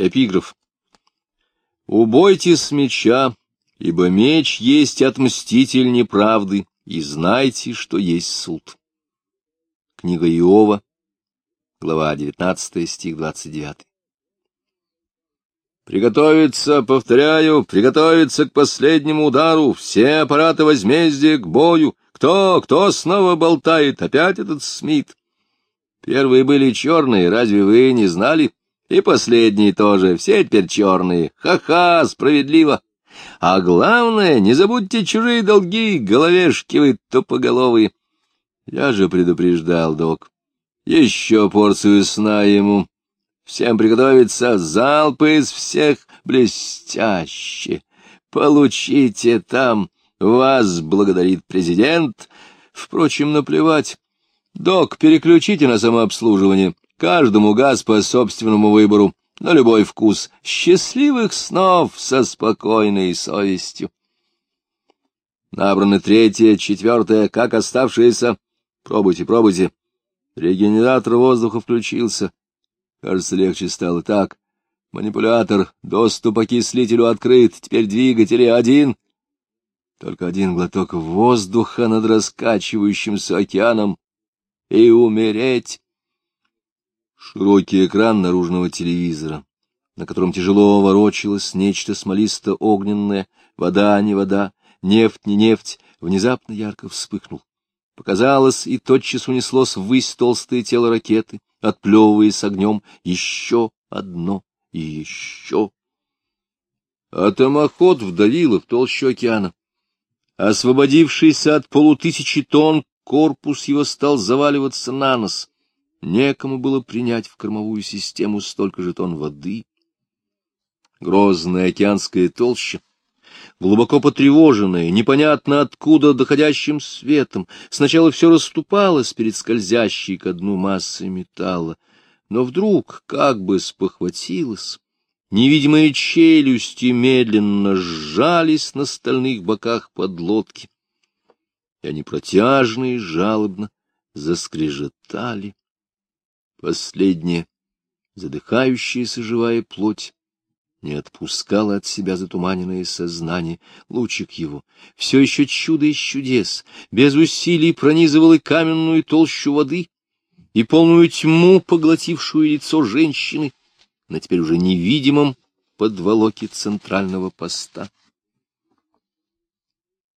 Эпиграф. «Убойтесь меча, ибо меч есть отмститель неправды, и знайте, что есть суд». Книга Иова, глава 19, стих 29. Приготовиться, повторяю, приготовиться к последнему удару, все аппараты возмездия к бою. Кто, кто снова болтает? Опять этот Смит. Первые были черные, разве вы не знали? И последние тоже, все теперь черные. Ха-ха, справедливо. А главное, не забудьте чужие долги, головешки вы тупоголовые. Я же предупреждал, док. Еще порцию сна ему. Всем приготовиться, залпы из всех блестяще. Получите там, вас благодарит президент. Впрочем, наплевать. Док, переключите на самообслуживание. Каждому газ по собственному выбору, на любой вкус. Счастливых снов со спокойной совестью. Набраны третье, четвертое, как оставшиеся. Пробуйте, пробуйте. Регенератор воздуха включился. Кажется, легче стало так. Манипулятор, доступ окислителю открыт, теперь двигатели один. Только один глоток воздуха над раскачивающимся океаном. И умереть. Широкий экран наружного телевизора, на котором тяжело ворочалось нечто смолисто-огненное, вода не вода, нефть не нефть, внезапно ярко вспыхнул. Показалось, и тотчас унеслось ввысь толстое тело ракеты, отплевываясь огнем, еще одно и еще. А томоход вдавило в толщу океана. Освободившийся от полутысячи тонн, корпус его стал заваливаться на нос. Некому было принять в кормовую систему столько же тонн воды. Грозная океанская толща, глубоко потревоженная, непонятно откуда доходящим светом, сначала все расступалось перед скользящей ко дну массой металла, но вдруг как бы спохватилось, невидимые челюсти медленно сжались на стальных боках подлодки, и они протяжно и жалобно заскрежетали. Последняя, задыхающаяся живая плоть, не отпускала от себя затуманенное сознание. Лучик его, все еще чудо из чудес, без усилий пронизывал и каменную толщу воды, и полную тьму, поглотившую лицо женщины, на теперь уже невидимом подволоке центрального поста.